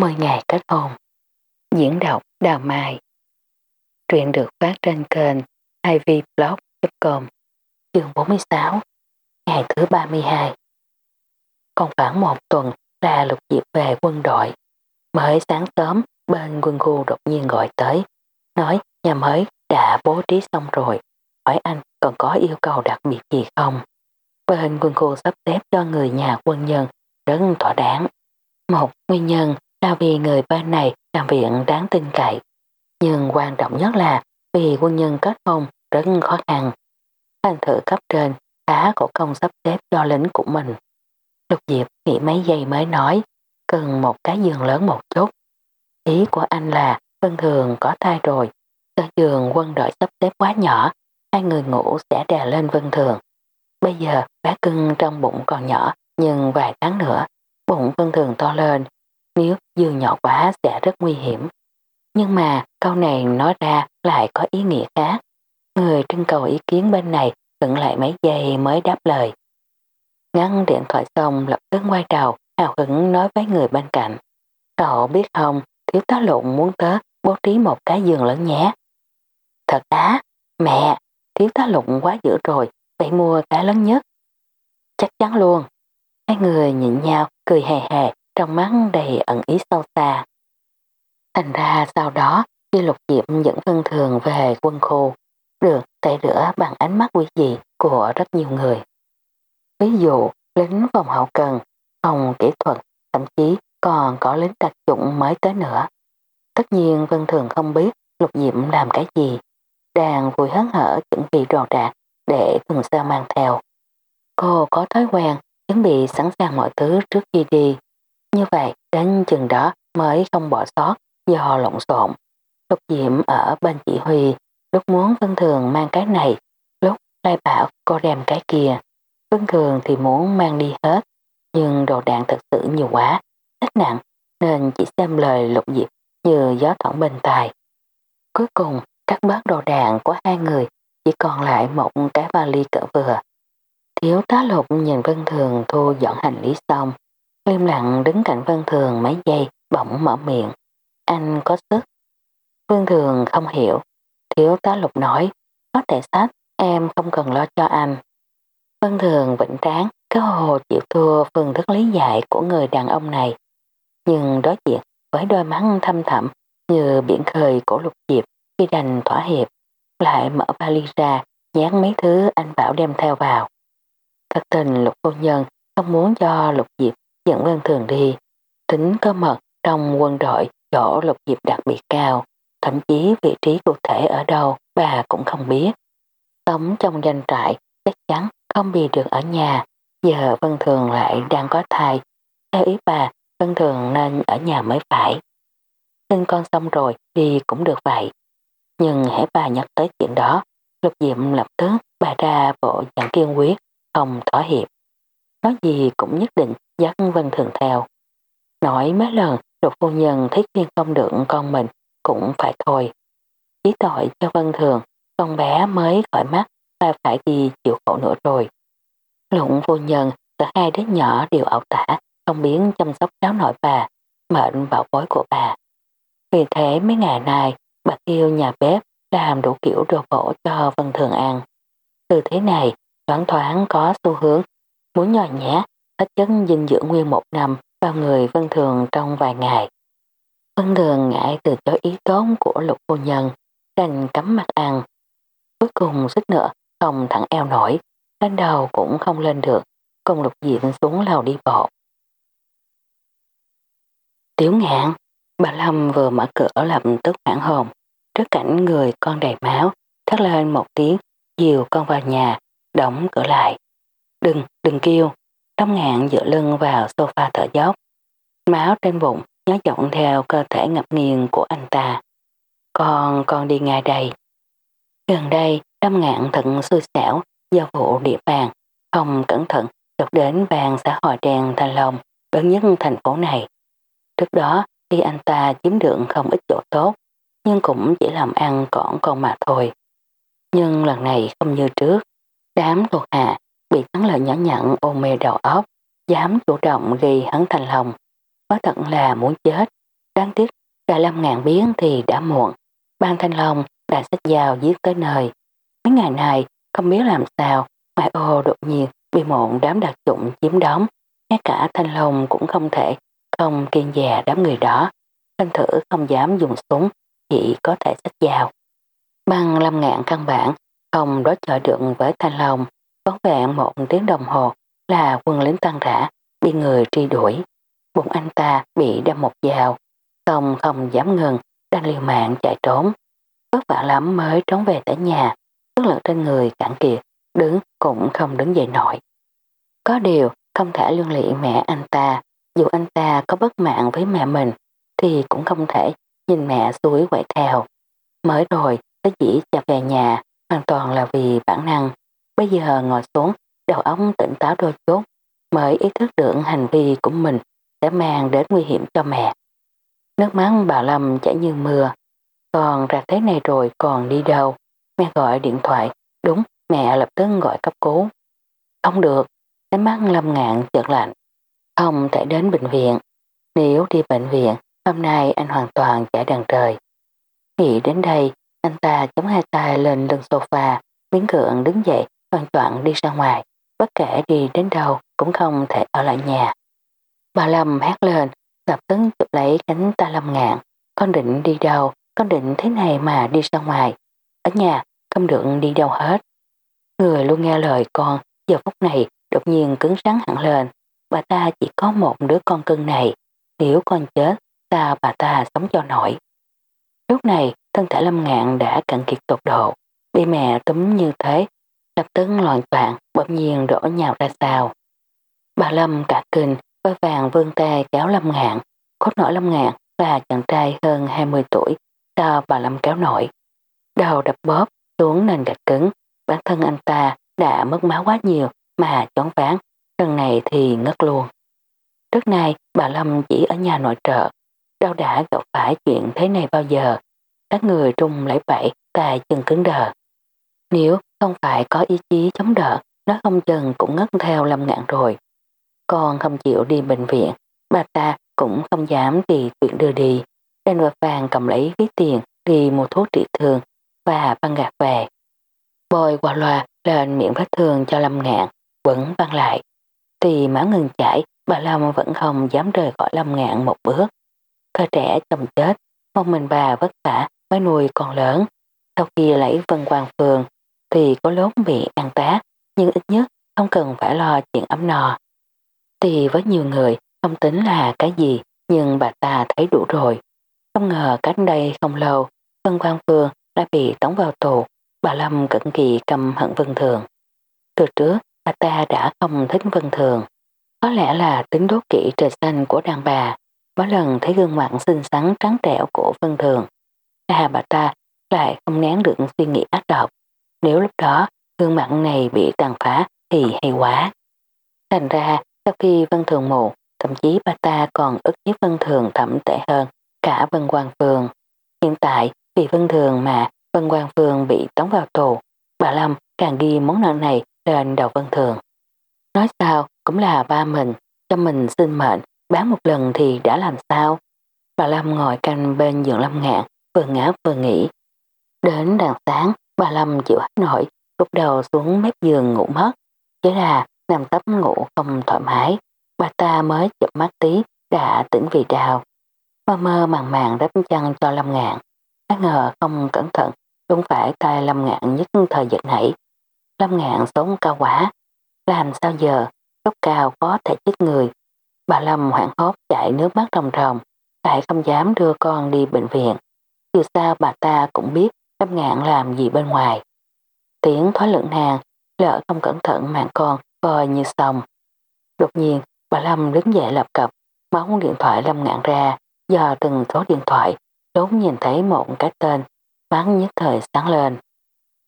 10 ngày kết hôn. Diễn đọc Đào Mai Truyện được phát trên kênh ivblog.com chương 46 Ngày thứ 32 Còn khoảng một tuần là lục diệp về quân đội. Mới sáng sớm bên quân khu đột nhiên gọi tới. Nói nhà mới đã bố trí xong rồi. Hỏi anh còn có yêu cầu đặc biệt gì không? Bên quân khu sắp xếp cho người nhà quân nhân rất thỏa đáng. Một nguyên nhân là vì người bên này làm viện đáng tin cậy. Nhưng quan trọng nhất là vì quân nhân kết hôn rất khó khăn. Thành thử cấp trên khá cổ công sắp xếp cho lính của mình. Lục Diệp nghĩ mấy giây mới nói cần một cái giường lớn một chút. Ý của anh là Vân Thường có thai rồi. Cơ giường quân đội sắp xếp quá nhỏ, hai người ngủ sẽ đè lên Vân Thường. Bây giờ bé cưng trong bụng còn nhỏ nhưng vài tháng nữa bụng Vân Thường to lên nếu giường nhỏ quá sẽ rất nguy hiểm. Nhưng mà câu này nói ra lại có ý nghĩa khác. Người trưng cầu ý kiến bên này cận lại mấy giây mới đáp lời. Ngắn điện thoại xong lập tức quay đầu, hào hứng nói với người bên cạnh. Cậu biết không, thiếu tá lụng muốn tớ bố trí một cái giường lớn nhé. Thật á, mẹ, thiếu tá lụng quá dữ rồi, phải mua cái lớn nhất. Chắc chắn luôn. Hai người nhìn nhau, cười hề hề, trong mắt đầy ẩn ý sâu xa. Thành ra sau đó, khi lục diệm dẫn Vân Thường về quân khu, được tẩy rửa bằng ánh mắt quý dị của rất nhiều người. Ví dụ, lính phòng hậu cần, phòng kỹ thuật, thậm chí còn có lính đặc dụng mới tới nữa. Tất nhiên Vân Thường không biết lục diệm làm cái gì, đang vui hớn hở chuẩn bị đồ đạc để tuần xa mang theo. Cô có thói quen chuẩn bị sẵn sàng mọi thứ trước khi đi. Như vậy đến chừng đó mới không bỏ sót do lộn xộn. Lục Diệm ở bên chỉ huy, lúc muốn Vân Thường mang cái này, lúc lai bảo cô đem cái kia. Vân Thường thì muốn mang đi hết, nhưng đồ đạn thật sự nhiều quá, rất nặng, nên chỉ xem lời Lục Diệp như gió thoảng bên tài. Cuối cùng, các bớt đồ đạn của hai người chỉ còn lại một cái vali cỡ vừa. Thiếu tá lục nhìn Vân Thường thu dọn hành lý xong, Liêm lặng đứng cạnh Vân Thường mấy giây bỗng mở miệng. Anh có sức. Vân Thường không hiểu. Thiếu tá lục nói, có thể sách, em không cần lo cho anh. Vân Thường vĩnh tráng, cơ hồ chịu thua phương thức lý giải của người đàn ông này. Nhưng đối diện với đôi mắt thâm thẳm như biển khơi của lục diệp khi đành thỏa hiệp, lại mở vali ra, nhán mấy thứ anh bảo đem theo vào. Thật tình lục cô nhân không muốn cho lục diệp dẫn Vân Thường đi. Tính cơ mật trong quân đội chỗ lục diệp đặc biệt cao, thậm chí vị trí cụ thể ở đâu bà cũng không biết. Sống trong danh trại chắc chắn không bị được ở nhà, giờ Vân Thường lại đang có thai. Theo ý bà, Vân Thường nên ở nhà mới phải. Sinh con xong rồi đi cũng được vậy. Nhưng hãy bà nhắc tới chuyện đó, lục diệm lập tức bà ra bộ dạng kiên quyết, không thỏa hiệp. Nói gì cũng nhất định dắt Vân Thường theo. Nói mấy lần lục phu nhân thấy khuyên không được con mình cũng phải thôi. Chỉ tội cho Vân Thường, con bé mới khỏi mắt và phải đi chịu khổ nữa rồi. Lụng phu nhân sợ hai đứa nhỏ đều ảo tả, không biến chăm sóc cháu nội bà, mệnh bảo bối của bà. Vì thế mấy ngày nay, bà kêu nhà bếp làm đủ kiểu đồ bổ cho Vân Thường ăn. Từ thế này, thoáng thoáng có xu hướng, muốn nhỏ nhẹ hết chất dinh dưỡng nguyên một năm vào người Vân Thường trong vài ngày. Vân Thường ngại từ chối ý tốn của lục cô nhân, đành cắm mặt ăn. Cuối cùng sức nữa, không thẳng eo nổi, lên đầu cũng không lên được, cùng lục diện xuống lầu đi bộ. tiểu ngạn, bà Lâm vừa mở cửa lập tức hoảng hồn, trước cảnh người con đầy máu, thét lên một tiếng, dìu con vào nhà, đóng cửa lại. Đừng, đừng kêu, Tống ngạn dựa lưng vào sofa thở dốc. Máu trên bụng nhớ giọng theo cơ thể ngập nghiêng của anh ta. Con, con đi ngay đây. Gần đây, Tống ngạn thận xui xẻo do vụ địa bàn, không cẩn thận đột đến bàn xã hội đen Thanh Long, lớn nhất thành phố này. Trước đó, khi anh ta chiếm được không ít chỗ tốt, nhưng cũng chỉ làm ăn còn con mà thôi. Nhưng lần này không như trước, đám thuộc hạ bị thắng lợi nhỏ nhặn ôm mê đầu óc, dám chủ động gây hắn thành lòng. Có thật là muốn chết Đáng tiếc, đã lâm ngàn biến thì đã muộn. Ban Thanh Long đã xách dao giết tới nơi. Mấy ngày này không biết làm sao, ngoại ô đột nhiên bị một đám đặc dụng chiếm đóng. Ngay cả Thanh Long cũng không thể không kiên dè đám người đó. Thanh thử không dám dùng súng, chỉ có thể xách dao. Băng lâm ngạn căn bản, không đối chọi được với Thanh Long. Vón vẹn một tiếng đồng hồ là quân lính tăng rã, bị người truy đuổi. Bụng anh ta bị đâm một dao, không không dám ngừng, đang liều mạng chạy trốn. Vất vả lắm mới trốn về tới nhà, sức lực trên người cạn kiệt, đứng cũng không đứng dậy nổi. Có điều không thể lương lị mẹ anh ta, dù anh ta có bất mạng với mẹ mình thì cũng không thể nhìn mẹ suối quậy theo. Mới rồi, cái dĩ chạy về nhà hoàn toàn là vì bản năng. Bây giờ ngồi xuống, đầu óc tỉnh táo đôi chút, mới ý thức được hành vi của mình sẽ mang đến nguy hiểm cho mẹ. Nước mắt bà Lâm chảy như mưa, còn ra thế này rồi còn đi đâu. Mẹ gọi điện thoại, đúng, mẹ lập tức gọi cấp cứu. Không được, ánh mắt Lâm ngạn chợt lạnh. Không thể đến bệnh viện. Nếu đi bệnh viện, hôm nay anh hoàn toàn chạy đàn trời. Nghĩ đến đây, anh ta chống hai tay lên lưng sofa, miếng cưỡng đứng dậy, hoàn toàn đi ra ngoài. Bất kể đi đến đâu cũng không thể ở lại nhà. Bà Lâm hét lên, lập tức chụp lấy cánh ta Lâm ngạn. Con định đi đâu, con định thế này mà đi ra ngoài. Ở nhà, không được đi đâu hết. Người luôn nghe lời con, giờ phút này đột nhiên cứng rắn hẳn lên. Bà ta chỉ có một đứa con cưng này. Nếu con chết, sao bà ta sống cho nổi. Lúc này, thân thể lâm ngạn đã cận kiệt tột độ. Bị mẹ túm như thế, lập tức loạn toàn, bỗng nhiên đổ nhào ra sao. Bà Lâm cả kinh, vơi vàng vươn tay kéo lâm ngạn. Cốt nổi lâm ngạn là chàng trai hơn 20 tuổi, sao bà Lâm kéo nổi. Đầu đập bóp xuống nền gạch cứng, bản thân anh ta đã mất máu quá nhiều mà chóng ván, lần này thì ngất luôn. Trước nay bà Lâm chỉ ở nhà nội trợ, đâu đã gặp phải chuyện thế này bao giờ. Các người trung lấy bậy, tài chân cứng đờ. Nếu không phải có ý chí chống đỡ, nó không chừng cũng ngất theo lâm ngạn rồi. Còn không chịu đi bệnh viện, bà ta cũng không dám tùy chuyện đưa đi. Đen và vàng cầm lấy ví tiền đi mua thuốc trị thương và băng gạt về. Bồi qua loa lên miệng vết thương cho lâm ngạn, vẫn băng lại. Thì máu ngừng chảy, bà Lâm vẫn không dám rời khỏi lâm ngạn một bước. Thời trẻ chồng chết, một mình bà vất vả mới nuôi con lớn. Sau khi lấy vân quang phường thì có lúc bị ăn tá, nhưng ít nhất không cần phải lo chuyện ấm no. Thì với nhiều người không tính là cái gì, nhưng bà ta thấy đủ rồi. Không ngờ cách đây không lâu, Vân Quang Phương đã bị tống vào tù, bà Lâm cẩn kỳ căm hận Vân Thường. Từ trước, bà ta đã không thích Vân Thường. Có lẽ là tính đốt kỹ trời xanh của đàn bà, mỗi lần thấy gương mặt xinh xắn trắng trẻo của Vân Thường. À bà ta lại không nén được suy nghĩ ác độc. Nếu lúc đó gương mặt này bị tàn phá thì hay quá. Thành ra, sau khi Vân Thường mù, thậm chí bà ta còn ức hiếp Vân Thường thậm tệ hơn cả Vân Quang Phương. Hiện tại, vì Vân Thường mà Vân Quang Phương bị tống vào tù, bà Lâm càng ghi món nợ này lên đầu Vân Thường. Nói sao cũng là ba mình, cho mình xin mệnh, bán một lần thì đã làm sao. Bà Lâm ngồi canh bên giường Lâm ngạn, vừa ngáp vừa nghĩ. Đến đàn sáng, bà Lâm chịu hết nổi, lúc đầu xuống mép giường ngủ mất. Chỉ là nằm tấp ngủ không thoải mái, bà ta mới chụp mắt tí đã tỉnh vì đau. Mơ mơ màng màng đắp chăn cho Lâm Ngạn. Ai ngờ không cẩn thận, đúng phải tay Lâm Ngạn nhất thời giật nảy. Lâm Ngạn sống cao quá, làm sao giờ, gốc cao có thể chết người. Bà Lâm hoảng hốt chạy nước mắt ròng ròng, lại không dám đưa con đi bệnh viện. Dù sao bà ta cũng biết Lâm Ngạn làm gì bên ngoài. Tiếng thoái lượng nàng, lỡ không cẩn thận mạng con coi như xong. Đột nhiên, bà Lâm đứng dậy lập cập, móng điện thoại Lâm Ngạn ra, do từng số điện thoại, đốn nhìn thấy một cái tên, bắn nhất thời sáng lên.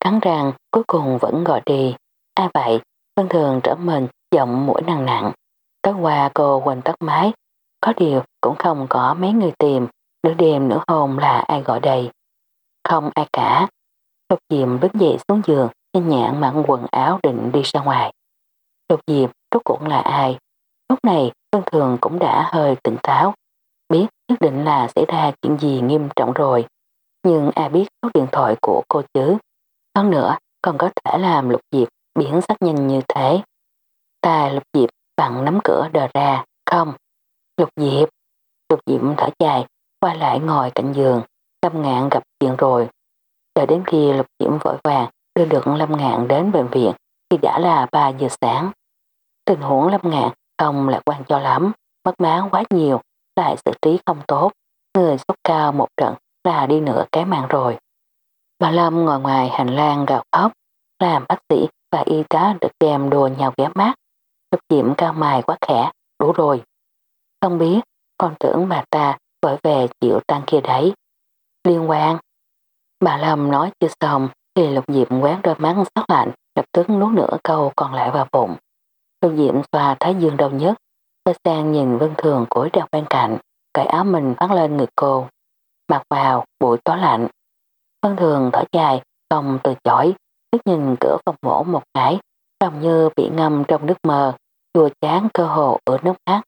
Cắn răng, cuối cùng vẫn gọi đi. Ai vậy? Vân thường trở mình, giọng mũi nặng nặng. Tối qua cô quên tắt máy, có điều cũng không có mấy người tìm, nửa đêm nửa hôm là ai gọi đây. Không ai cả. Lục Diệm đứng dậy xuống giường, nhanh nhãn mặn quần áo định đi ra ngoài. Lục Diệm rốt cuộc là ai? Lúc này Vân Thường cũng đã hơi tỉnh táo. biết nhất định là xảy ra chuyện gì nghiêm trọng rồi. Nhưng ai biết số điện thoại của cô chứ? Hơn nữa, còn có thể làm lục diệp biến sắc nhanh như thế. Ta lục diệp bằng nắm cửa đờ ra, không. Lục diệp, lục diệp thở dài, quay lại ngồi cạnh giường, Lâm Ngạn gặp chuyện rồi. Đợi đến khi lục diễm vội vàng đưa được Lâm Ngạn đến bệnh viện thì đã là 3 giờ sáng. Tình huống Lâm Ngạn không lạc quan cho lắm, mất máu quá nhiều, lại xử trí không tốt. Người sốt cao một trận là đi nửa cái mạng rồi. Bà Lâm ngồi ngoài hành lang gào khóc, làm bác sĩ và y tá được đem đùa nhau ghé mắt. Lục diễm cao mài quá khẽ, đủ rồi. Không biết, con tưởng bà ta vội về chịu tăng kia đấy. Liên quan. Bà Lâm nói chưa xong thì lục diệm quán đôi mắt sắc lạnh lập tức nuốt nửa câu còn lại vào bụng. Lục diệm xoa thái dương đầu nhất, quay sang nhìn vân thường cối đeo bên cạnh, cởi áo mình phát lên người cô. Mặc vào, bụi tối lạnh. Vân thường thở dài, không từ chối, liếc nhìn cửa phòng mổ một cái, trông như bị ngâm trong nước mờ, chua chán cơ hồ ở nước mắt.